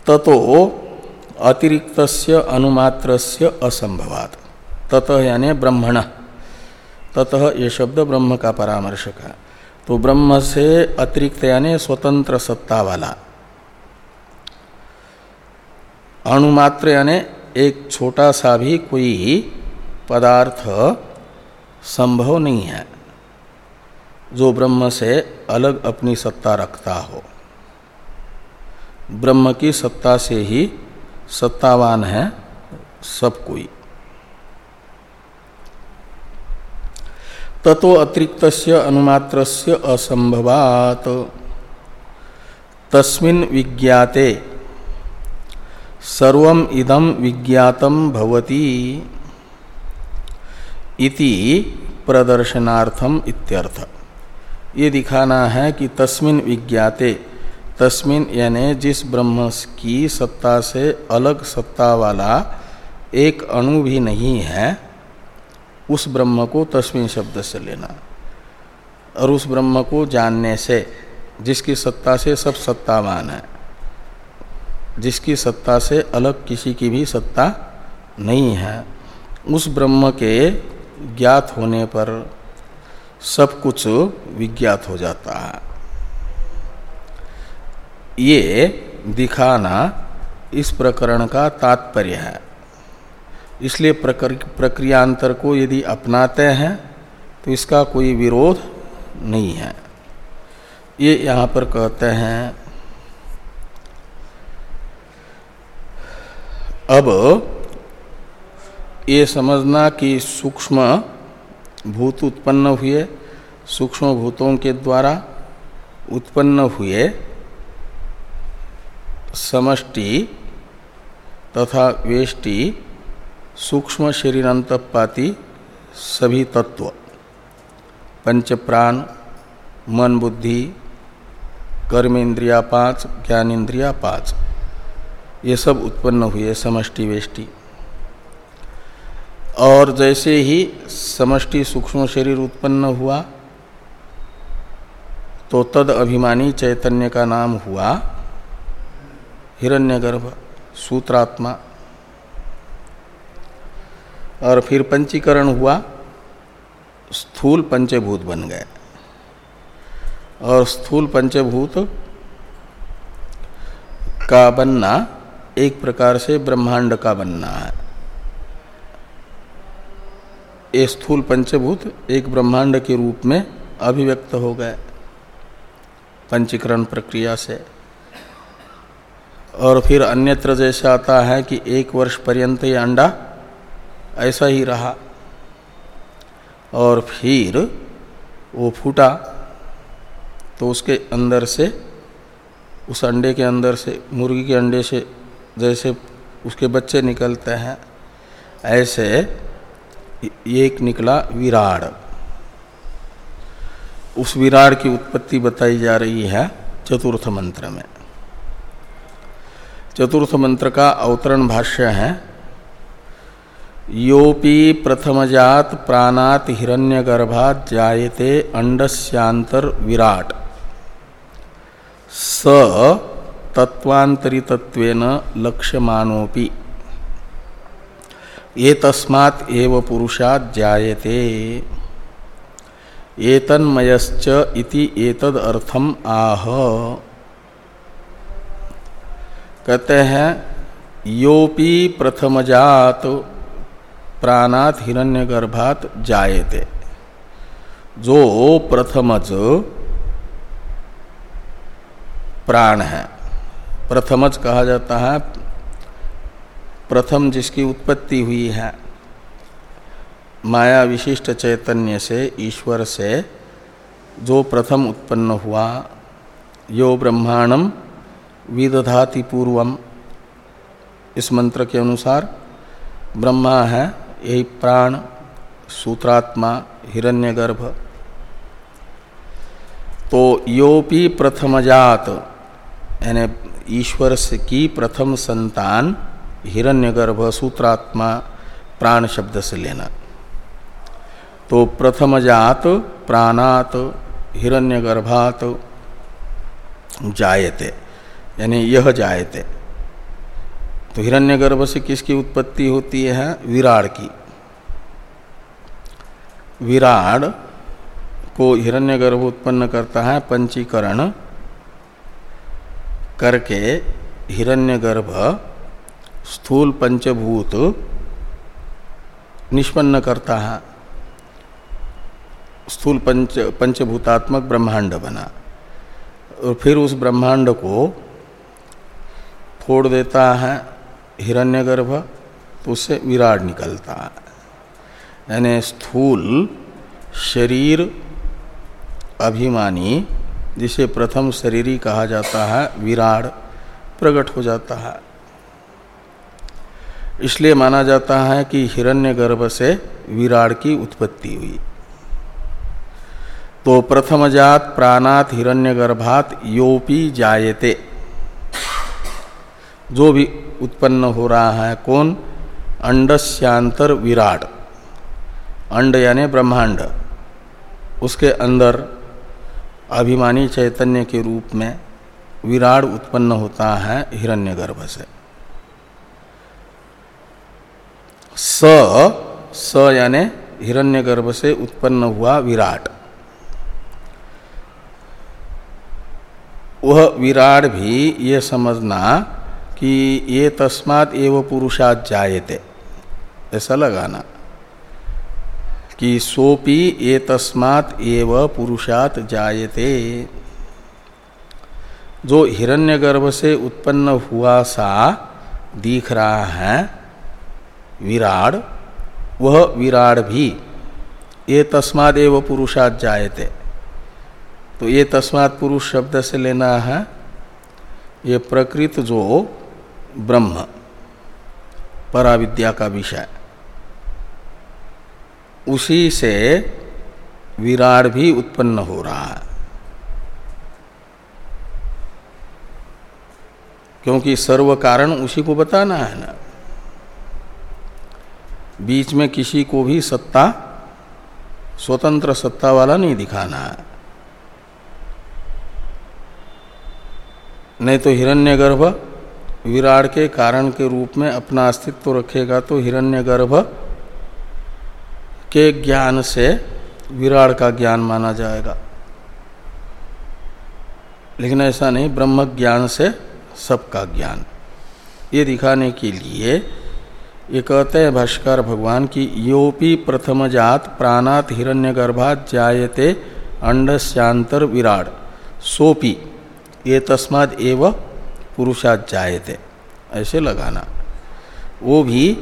ततो अतिरिक्त अनुमात्र असंभवात। ततः यानी ब्रह्मण। ततः ये शब्द ब्रह्म का परामर्शक है। तो ब्रह्म से अतिरिक्त यानी स्वतंत्र सत्ता वाला। अणुमात्र यानी एक छोटा सा भी कोई पदार्थ संभव नहीं है, जो ब्रह्म से अलग अपनी सत्ता रखता हो। ब्रह्म की सत्ता से ही सत्तावान है सब कोई। ततो अतिरिक्त अनुमात्र असंभवात। तस्मिन् विज्ञाते सर्वम इदम विज्ञातम भवती इति प्रदर्शनार्थम इत्यर्थ। ये दिखाना है कि तस्मिन विज्ञाते, तस्मिन यानी जिस ब्रह्म की सत्ता से अलग सत्ता वाला एक अणु भी नहीं है, उस ब्रह्म को तस्मिन शब्द से लेना। और उस ब्रह्म को जानने से, जिसकी सत्ता से सब सत्तावान है। जिसकी सत्ता से अलग किसी की भी सत्ता नहीं है। उस ब्रह्म के ज्ञात होने पर सब कुछ विज्ञात हो जाता है। ये दिखाना इस प्रकरण का तात्पर्य है। इसलिए प्रक्रियांतर को यदि अपनाते हैं तो इसका कोई विरोध नहीं है। ये यहाँ पर कहते हैं अब ये समझना कि सूक्ष्म भूत उत्पन्न हुए, सूक्ष्म भूतों के द्वारा उत्पन्न हुए समष्टि तथा वेष्टि, सूक्ष्म शरीर अंतपाती सभी तत्व, पंच प्राण, मन बुद्धि कर्म इंद्रिया पाँच ज्ञान इंद्रिया पाँच। ये सब उत्पन्न हुए, समष्टि वेष्टि। और जैसे ही समष्टि सूक्ष्म शरीर उत्पन्न हुआ तो तद अभिमानी चैतन्य का नाम हुआ हिरण्यगर्भ सूत्रात्मा। और फिर पंचीकरण हुआ, स्थूल पंचभूत बन गए। और स्थूल पंचभूत का बनना एक प्रकार से ब्रह्मांड का बनना है। ये स्थूल पंचभूत एक ब्रह्मांड के रूप में अभिव्यक्त हो गए पंचीकरण प्रक्रिया से। और फिर अन्यत्र जैसे आता है कि एक वर्ष पर्यंत ये अंडा ऐसा ही रहा। और फिर वो फूटा तो उसके अंदर से, उस अंडे के अंदर से, मुर्गी के अंडे से जैसे उसके बच्चे निकलते हैं, ऐसे एक निकला विराड उस विराड की उत्पत्ति बताई जा रही है चतुर्थ मंत्र में। चतुर्थ मंत्र का अवतरण भाष्य है, योपि प्रथमजात प्राणात हिरण्यगर्भात जायते अंडस्यांतर विराट। स तत्वांतरित्वेन लक्ष्यमानोपि ये तस्मात् एव पुरुषात जायते। एतन्मयश्च इति एतद अर्थम आह। कहते हैं योपी प्रथमजात प्राणात हिरण्यगर्भात जायते। जो प्रथमज प्राण। है प्रथमज कहा जाता है, प्रथम जिसकी उत्पत्ति हुई है, माया विशिष्ट चैतन्य से, ईश्वर से, जो प्रथम उत्पन्न हुआ, यो ब्रह्मांडम विदधाति पूर्वम। इस मंत्र के अनुसार, ब्रह्मा है, यही प्राण, सूत्रात्मा, हिरण्यगर्भ। तो योपी प्रथमजात, यानी ईश्वर से की प्रथम संतान हिरण्यगर्भ सूत्रात्मा प्राण शब्द से लेना। तो प्रथम जात प्राणात हिरण्यगर्भात जायते, यानी यह जायते। तो हिरण्यगर्भ से किसकी उत्पत्ति होती है? विराड की। विराड को हिरण्यगर्भ उत्पन्न करता है पंचीकरण करके हिरण्यगर्भ, स्थूल पंचभूत निष्पन्न करता है। स्थूल पंच, पंचभूतात्मक ब्रह्मांड बना। और फिर उस ब्रह्मांड को फोड़ देता है हिरण्यगर्भ तो उससे विराट निकलता है। यानी स्थूल शरीर, अभिमानी जिसे प्रथम शरीरी कहा जाता है विराट प्रकट हो जाता है। इसलिए माना जाता है कि हिरण्यगर्भ से विराट की उत्पत्ति हुई। तो प्रथमजात प्राणात हिरण्यगर्भात योपी जायते। जो भी उत्पन्न हो रहा है, कौन? अंडस्यांतर विराट अंड यानी ब्रह्मांड। उसके अंदर अभिमानी चैतन्य के रूप में विराट उत्पन्न होता है हिरण्यगर्भ से। स स यानी हिरण्यगर्भ से उत्पन्न हुआ विराट। वह विराट भी ये समझना कि ये तस्मात एव पुरुषात जायते ऐसा लगाना। कि सोपी ये तस्मात एव पुरुषात जायते। जो हिरण्यगर्भ से उत्पन्न हुआ सा दिख रहा है, विराड, वह विराड भी ये तस्माद एव पुरुषात जायते। तो ये तस्मात पुरुष शब्द से लेना है, ये प्रकृत जो ब्रह्म, पराविद्या का विषय। उसी से विराट भी उत्पन्न हो रहा है। क्योंकि सर्व कारण उसी को बताना है ना। बीच में किसी को भी सत्ता, स्वतंत्र सत्ता वाला नहीं दिखाना है। नहीं तो हिरण्यगर्भ विराट के कारण के रूप में अपना अस्तित्व रखेगा तो हिरण्यगर्भ के ज्ञान से विराट का ज्ञान माना जाएगा। लेकिन ऐसा नहीं, ब्रह्म ज्ञान से सबका ज्ञान। ये दिखाने के लिए ये कहते हैं भाष्कर भगवान की योपी प्रथम जात प्राणात हिरण्यगर्भात जायते अंडस्यांतर विराट, सोपी, ये तस्माद एव पुरुषात जायते। ऐसे लगाना। वो भी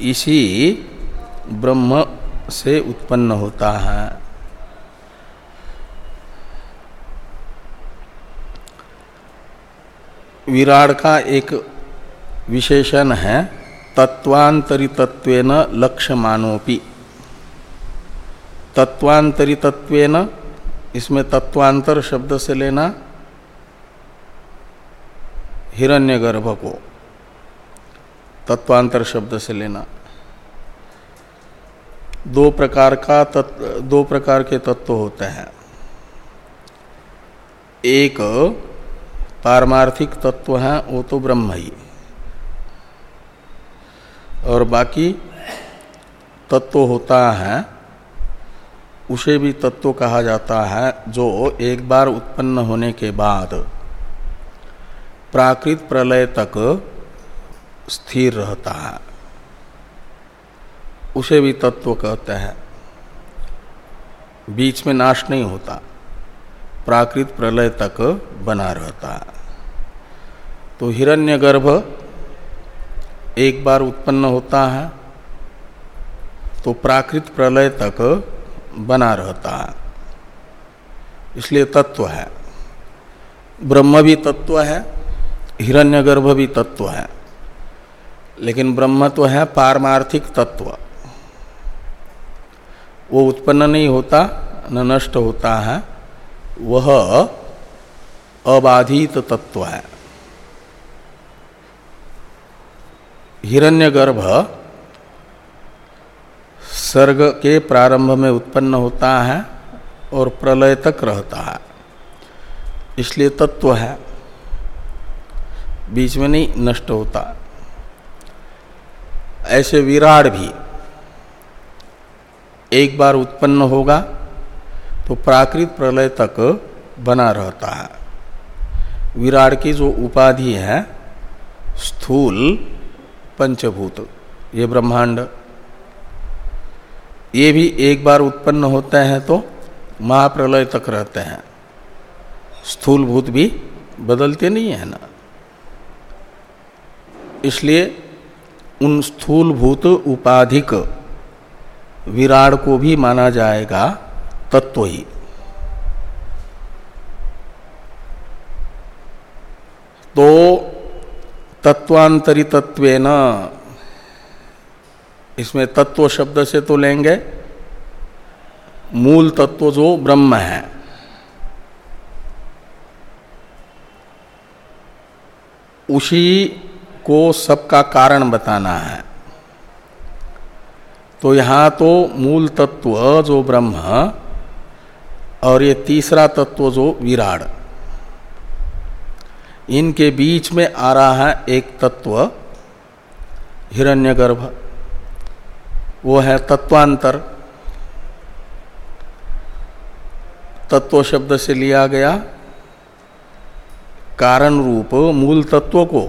इसी ब्रह्म से उत्पन्न होता है। विराट का एक विशेषण है, तत्वांतरितत्वेन लक्ष्यमानोपि। तत्वांतरितत्वेन, इसमें तत्वांतर शब्द से लेना हिरण्यगर्भ को, तत्वांतर शब्द से लेना। दो प्रकार का तत्व दो प्रकार के तत्व होते हैं। एक पारमार्थिक तत्व है, वो तो ब्रह्म ही। और बाकी तत्व होता है, उसे भी तत्व कहा जाता है, जो एक बार उत्पन्न होने के बाद प्राकृत प्रलय तक स्थिर रहता है। उसे भी तत्व कहते हैं। बीच में नाश नहीं होता। प्राकृत प्रलय तक बना रहता। है तो हिरण्यगर्भ एक बार उत्पन्न होता है तो प्राकृत प्रलय तक बना रहता। है इसलिए तत्व है। ब्रह्म भी तत्व है, हिरण्यगर्भ भी तत्व है। लेकिन ब्रह्म तो है पारमार्थिक तत्व। वो उत्पन्न नहीं होता, न नष्ट होता है, वह अबाधित तत्व है। हिरण्यगर्भ सर्ग के प्रारंभ में उत्पन्न होता है और प्रलय तक रहता है। इसलिए तत्व है। बीच में नहीं, नष्ट होता। ऐसे विराट भी एक बार उत्पन्न होगा तो प्राकृत प्रलय तक बना रहता है। विराट की जो उपाधि है, स्थूल पंचभूत, ये ब्रह्मांड। ये भी एक बार उत्पन्न होते हैं तो महाप्रलय तक रहते हैं। स्थूल भूत भी बदलते नहीं है ना। इसलिए उन स्थूल भूत उपाधिक विराड को भी माना जाएगा तत्व ही तो तत्वांतरित्वेन इसमें तत्व शब्द से तो लेंगे, मूल तत्व जो ब्रह्म है। उसी को सबका कारण बताना है। तो यहाँ तो मूल तत्व जो ब्रह्म और ये तीसरा तत्व जो विराट इनके बीच में आ रहा है एक तत्व, हिरण्यगर्भ। वो है तत्वांतर। तत्व शब्द से लिया गया कारण रूप मूल तत्व को।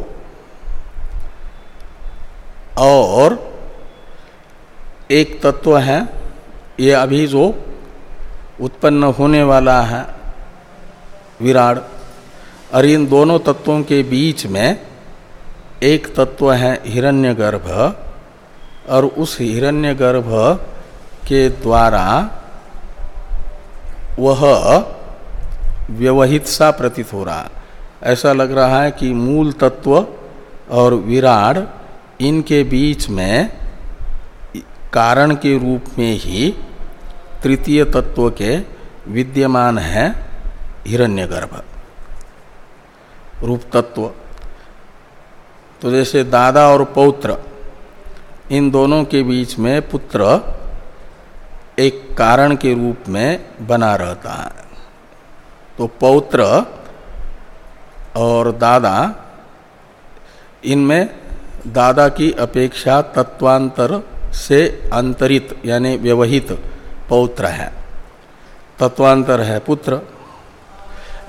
और एक तत्व है, ये अभी जो उत्पन्न होने वाला है विराट और इन दोनों तत्वों के बीच में एक तत्व है हिरण्यगर्भ, और उस हिरण्यगर्भ के द्वारा वह व्यवहित सा प्रतीत हो रहा। ऐसा लग रहा है कि मूल तत्व और विराड इनके बीच में कारण के रूप में ही तृतीय तत्व के विद्यमान है हिरण्यगर्भ। रूप तत्व। तो जैसे दादा और पौत्र, इन दोनों के बीच में पुत्र एक कारण के रूप में बना रहता है। तो पौत्र और दादा, इनमें दादा की अपेक्षा तत्वांतर से अंतरित, यानी व्यवहित पौत्र है। तत्वांतर है पुत्र।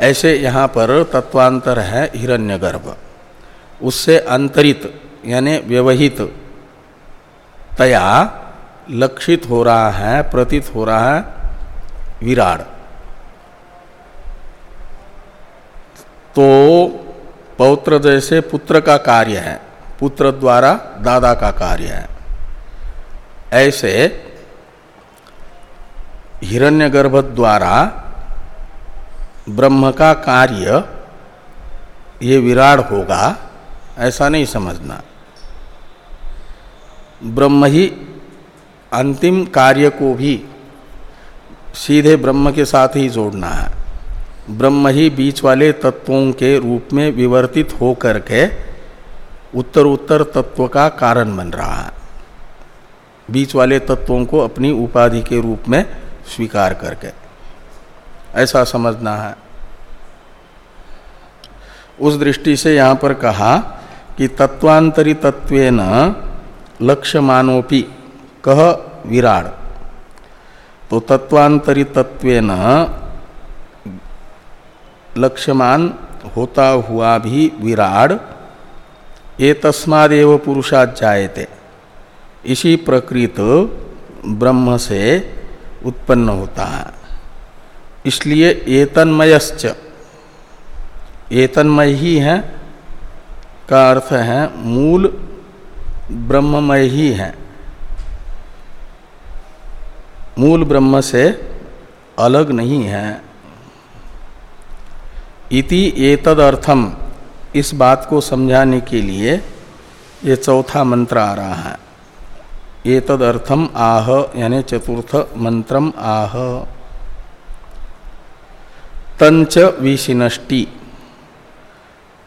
ऐसे यहाँ पर तत्वांतर है हिरण्यगर्भ। उससे अंतरित, यानी व्यवहित तया लक्षित हो रहा है, प्रतीत हो रहा है विराड तो पौत्र जैसे पुत्र का कार्य है, पुत्र द्वारा दादा का कार्य है। ऐसे हिरण्यगर्भ द्वारा ब्रह्म का कार्य ये विराट होगा, ऐसा नहीं समझना। ब्रह्म ही अंतिम कार्य को भी सीधे ब्रह्म के साथ ही जोड़ना है। ब्रह्म ही बीच वाले तत्वों के रूप में विवर्तित होकर के उत्तर उत्तर तत्व का कारण बन रहा है। बीच वाले तत्वों को अपनी उपाधि के रूप में स्वीकार करके। ऐसा समझना है। उस दृष्टि से यहाँ पर कहा कि तत्वांतरी तत्वेन लक्ष्य मानोपि कह विराड। तो तत्वांतरी तत्वेन लक्ष्यमान होता हुआ भी विराड ये तस्मादेव पुरुषात जायते इसी प्रकृत ब्रह्म से उत्पन्न होता है। इसलिए एतन्मयश्च। एतन्मय ही है, का अर्थ है मूल ब्रह्ममय ही है। मूल ब्रह्म से अलग नहीं है। इति एतदर्थम। इस बात को समझाने के लिए ये चौथा मंत्र आ रहा है। एतदर्थम आह, यानी चतुर्थ मंत्रम आह। तंच विशिनष्टि।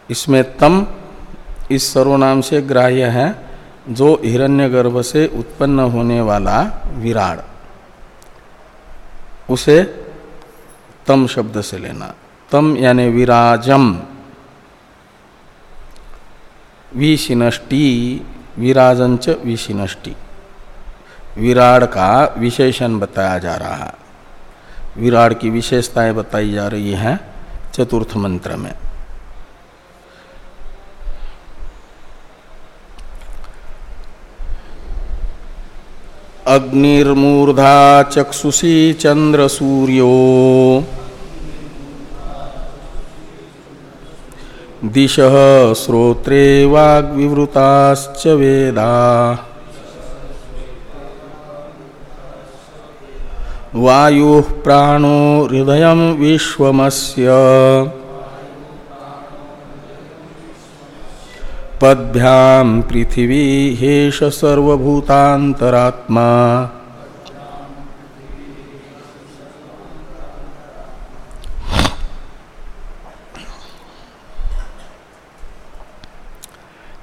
इसमें तम इस सर्वनाम से ग्राह्य है, जो हिरण्यगर्भ से उत्पन्न होने वाला विराड उसे तम शब्द से लेना। तम यानी विराजम। विशिनष्टि विराजंच विशिनष्टि। विराड का विशेषण बताया जा रहा है। विराड की विशेषताएँ बताई जा रही हैं चतुर्थ मंत्र में। अग्निर्मूर्धा चक्षुषी चंद्र सूर्यो। दिश श्रोत्रे वाग्विवृताश्च वेदा। वायु प्राणो हृदय विश्वमस्य। पद्भ्याम पृथिवी हेश सर्वभूतांतरात्मा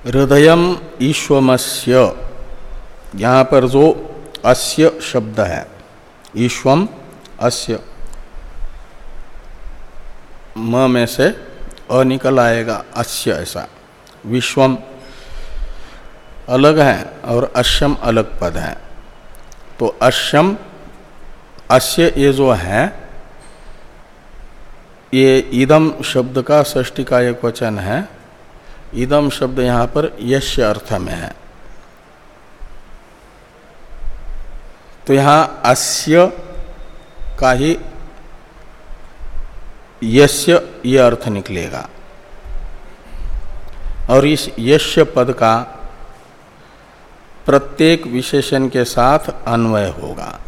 हृदय ईश्वमस्य यहाँ पर जो अस्य शब्द है ईश्वम अस्य म में से अ निकल आएगा, अस्य ऐसा। विश्वम अलग है और अश्यम अलग पद है। तो अश्यम, अस्य ये जो है, ये इदम शब्द का षष्टि का एक वचन है। इदम शब्द यहाँ पर यश अर्थ में है। तो यहाँ अस्य का ही यस्य, ये अर्थ निकलेगा। और इस यश्य पद का प्रत्येक विशेषण के साथ अन्वय होगा।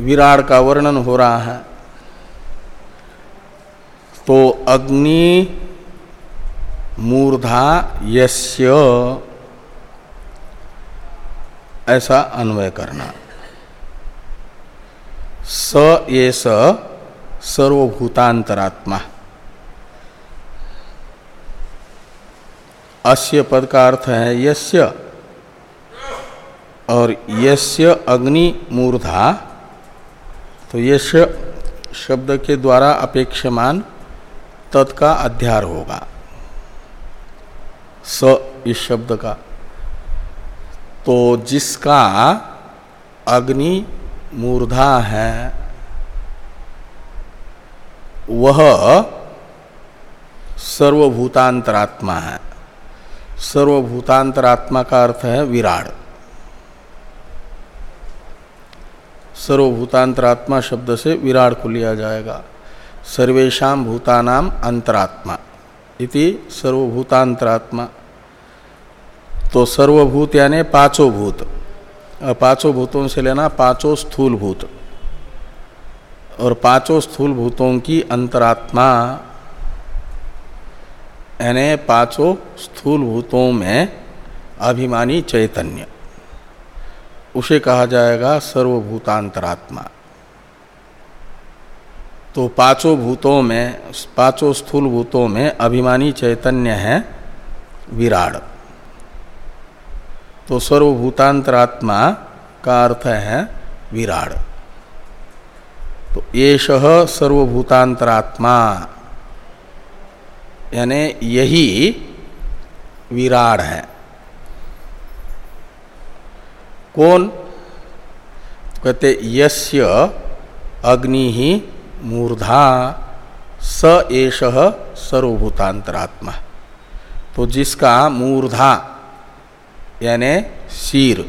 विराट का वर्णन हो रहा है। तो अग्नि मूर्धा यस्य ऐसा अन्वय करना। स ये स सर्वभूतांतरात्मा। अस्य पद का अर्थ है यस्य और यस्य अग्नि मूर्धा। तो यश शब्द के द्वारा अपेक्षमान तत्का अध्यार होगा। स इस शब्द का। तो जिसका अग्नि मूर्धा है, वह सर्वभूतांतरात्मा है। सर्वभूतांतरात्मा का अर्थ है विराट। सर्वभूतांतरात्मा शब्द से विराट को लिया जाएगा। सर्वेशा भूतानाम अंतरात्मा। इति सर्वभूतांतरात्मा। तो सर्वभूत यानी पाँचों भूत पाँचों भूतों से लेना पाँचों स्थूल भूत और पाँचों स्थूल भूतों की अंतरात्मा यानी पाँचों स्थूल भूतों में अभिमानी चैतन्य। उसे कहा जाएगा सर्वभूतांतरात्मा। तो पाँचों भूतों में, पाँचों स्थूल भूतों में अभिमानी चैतन्य है विराट। तो सर्वभूतांतरात्मा का अर्थ है विराड। तो येष सर्वभूतांतरात्मा, यानी यही विराड है। कौन? कहते, यस्य अग्नि ही मूर्धा, स एष सर्वभूतांतरात्मा। तो जिसका मूर्धा यानी शीर।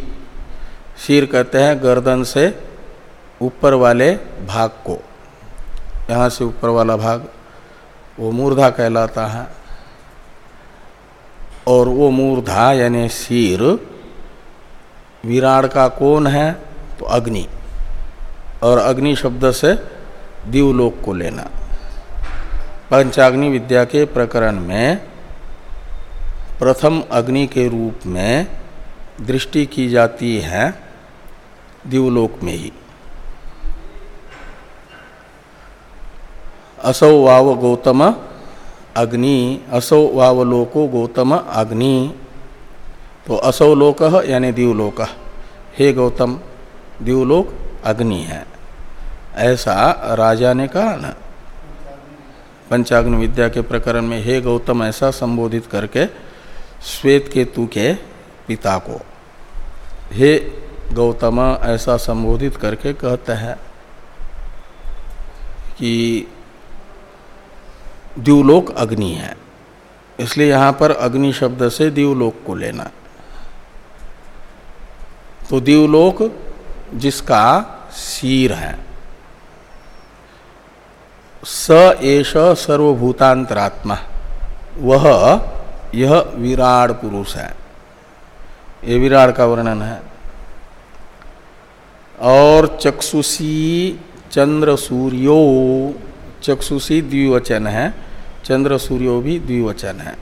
शीर कहते हैं गर्दन से ऊपर वाले भाग को। यहाँ से ऊपर वाला भाग, वो मूर्धा कहलाता है। और वो मूर्धा यानी शीर विराड़ का कौन है तो अग्नि। और अग्नि शब्द से दिवलोक को लेना। पंचाग्नि विद्या के प्रकरण में प्रथम अग्नि के रूप में दृष्टि की जाती है दिवलोक में ही। असौ वाव गौतम अग्नि, असौ वावलोको गौतम अग्नि। तो असौ लोक यानी दिवलोक। हे गौतम, दिवलोक अग्नि है। ऐसा राजा ने कहा ना, पंचाग्नि विद्या के प्रकरण में, हे गौतम, ऐसा संबोधित करके श्वेत केतु के पिता को हे गौतम, ऐसा संबोधित करके कहते हैं कि द्यूलोक अग्नि है। इसलिए यहाँ पर अग्नि शब्द से द्यूलोक को लेना। तो द्यूलोक जिसका शीर है, स एष सर्वभूतांतरात्मा, वह, यह विराट पुरुष है। ये विराट का वर्णन है। और चक्षुषी चंद्र सूर्यो, चक्षुषी द्विवचन है, चंद्र सूर्यो भी द्विवचन है।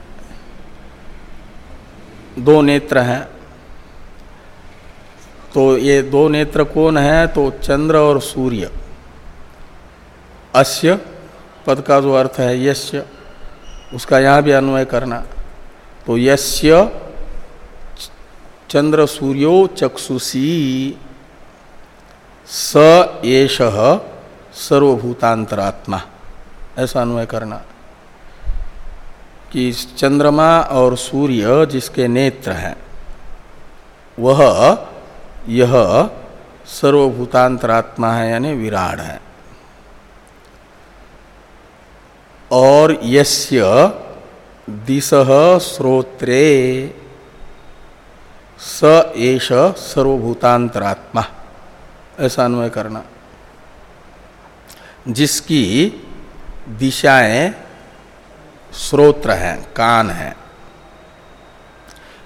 दो नेत्र हैं। तो ये दो नेत्र कौन है? तो चंद्र और सूर्य। अस्य पद का जो अर्थ है यस्य, उसका यहाँ भी अन्वय करना। तो यस्य चंद्र सूर्यो चक्षुषी स एष सर्वभूतांतरात्मा। ऐसा अन्वय करना। कि चंद्रमा और सूर्य जिसके नेत्र हैं, वह, यह सर्वभूतांतरात्मा है, यानी विराट है। और यस्य दिश श्रोत्रे स एष सर्वभूतांतरात्मा। ऐसा अन्वय करना। जिसकी दिशाएँ श्रोत्र हैं, कान हैं।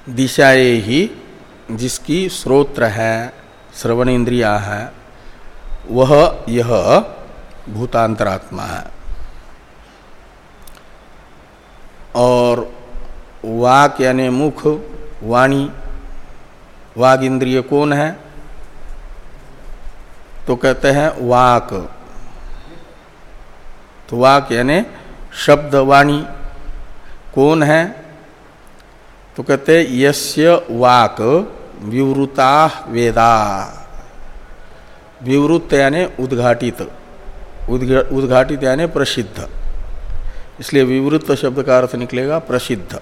दिशाएँ ही जिसकी श्रोत्र हैं श्रवण इंद्रिया है, वह यह भूतांतरात्मा है। और वाक यानी मुख, वाणी वाग इंद्रिय कौन है? तो कहते हैं वाक। तो वाक यानी शब्द वाणी कौन है? तो कहते यस्य वाक, विवृता वेदा। विवृत यानी उद्घाटित। उद्घाटित यानी प्रसिद्ध। इसलिए विवृत शब्द का अर्थ निकलेगा प्रसिद्ध।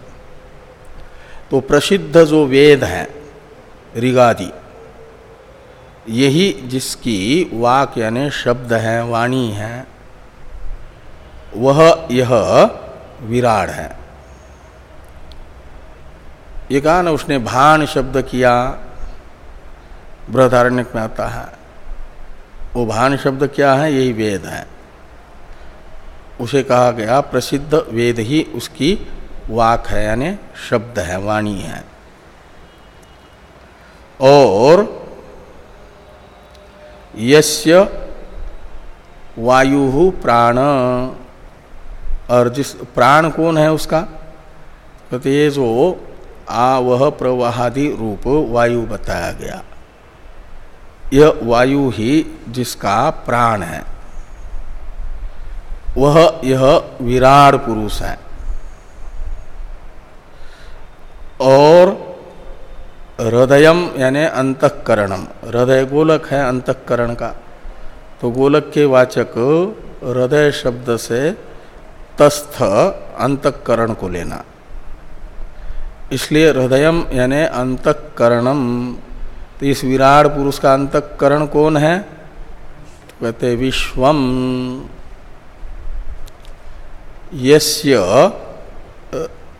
तो प्रसिद्ध जो वेद है ऋगादि यही जिसकी वाक यानी शब्द है, वाणी है, वह यह विराड है। ये कहा ना, उसने भान शब्द किया, बृहदारण्य में आता है। वो भान शब्द क्या है, यही वेद है। उसे कहा गया, प्रसिद्ध वेद ही उसकी वाक है, यानी शब्द है, वाणी है। और यस्य वायु प्राण। और जिस प्राण कौन है उसका? कहते ये जो आ वह प्रवाहादि रूप वायु बताया गया। यह वायु ही जिसका प्राण है। वह यह विराट पुरुष है। और हृदयम यानी अंतकरणम हृदय गोलक है अंतकरण का। तो गोलक के वाचक हृदय शब्द से तस्थ अंतकरण को लेना। इसलिए हृदयम यानी अंतकरणम तो इस विराट पुरुष का अंतकरण कौन है? तो कहते विश्वम यस्य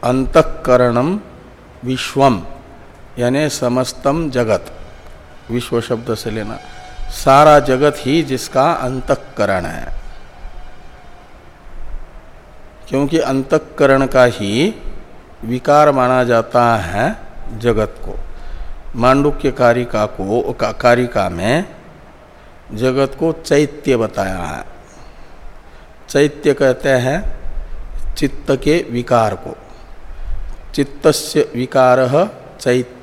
अंतकरणम विश्वम यानी समस्तम जगत विश्व शब्द से लेना। सारा जगत ही जिसका अंतकरण है। क्योंकि अंतकरण का ही विकार माना जाता है जगत को। मांडुक्य कारिका को का, कारिका में जगत को चैत्य बताया है। चैत्य कहते हैं चित्त के विकार को। चित्तस्य विकार चैत्यम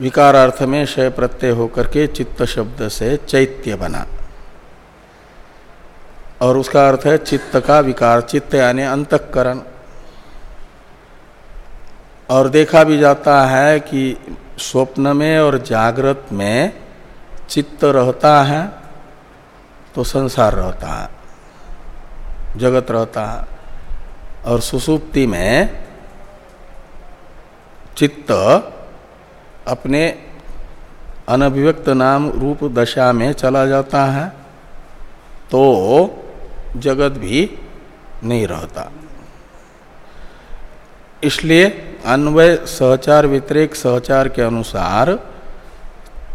विकार अर्थ में शय प्रत्यय होकर के चित्त शब्द से चैत्य बना। और उसका अर्थ है चित्त का विकार, चित्त यानी अंतकरण। और देखा भी जाता है कि स्वप्न में और जागृत में चित्त रहता है तो संसार रहता है, जगत रहता है। और सुसुप्ति में चित्त अपने अनभिव्यक्त नाम रूप दशा में चला जाता है तो जगत भी नहीं रहता। इसलिए अन्वय सहचार व्यतिरेक सहचार के अनुसार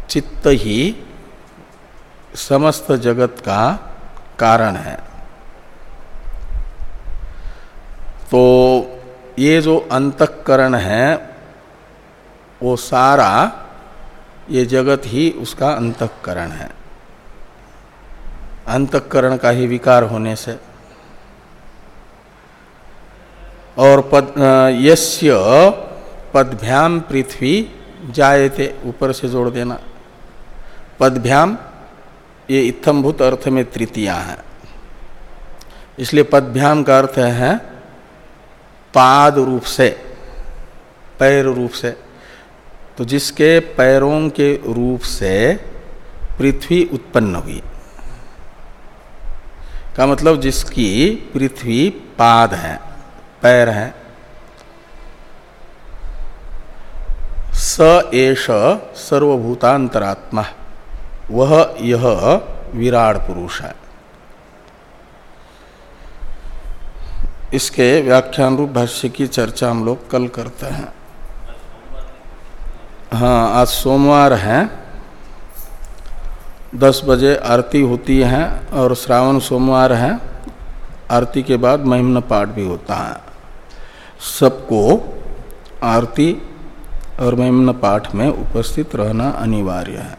चित्त ही समस्त जगत का कारण है। तो ये जो अंतकरण है वो सारा, ये जगत ही उसका अंतकरण है। अंतकरण का ही विकार होने से। और पद यस्य पदभ्याम पृथ्वी जायते, ऊपर से जोड़ देना। पदभ्याम ये इत्थम्भूत अर्थ में तृतीया है। इसलिए पदभ्याम का अर्थ है पाद रूप से, पैर रूप से। तो जिसके पैरों के रूप से पृथ्वी उत्पन्न हुई। का मतलब जिसकी पृथ्वी पाद है, पैर है। स एष सर्वभूतांतरात्मा, वह यह विराट पुरुष है। इसके व्याख्यान रूप भाष्य की चर्चा हम लोग कल करते हैं। हाँ आज सोमवार है। दस बजे आरती होती है और श्रावण सोमवार है। आरती के बाद महिमन पाठ भी होता है। सबको आरती और महिमन पाठ में उपस्थित रहना अनिवार्य है।